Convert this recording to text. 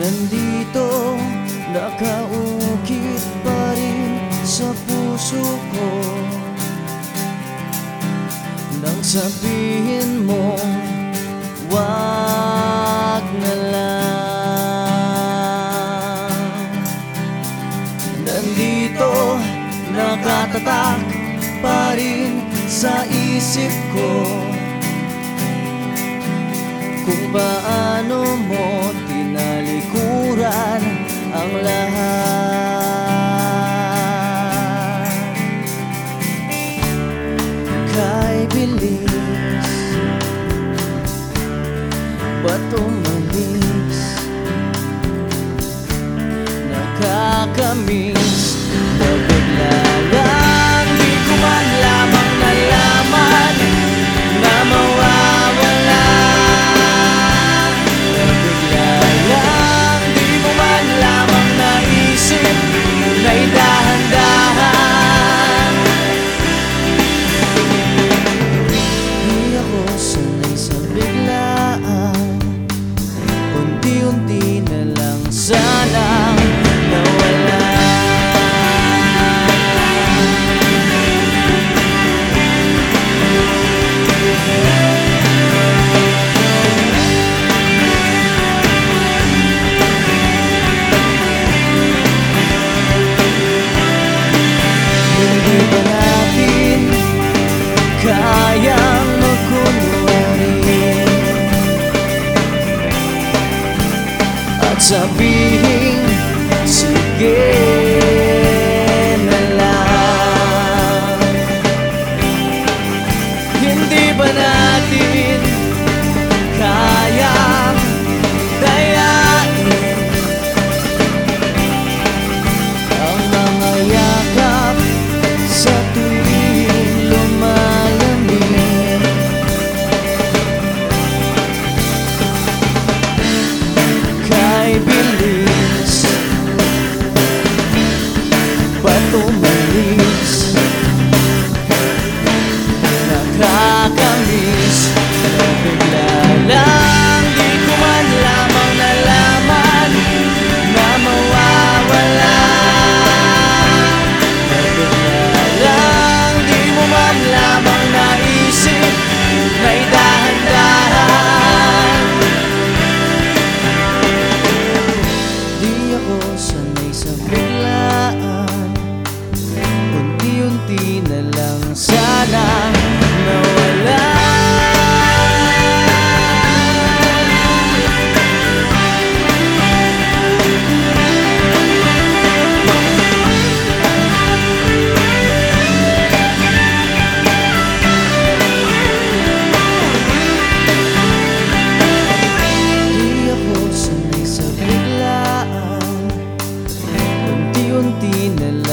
Nandito, nakaukit pa rin sa puso ko. Nang sabihin mo, wag na lang. Nandito, nakatatak pa rin sa isip ko. Kung paano mo tinalikuran ang lahat. Kay bilis Ba't umalis Nakakamiss sabihin 当你。tinela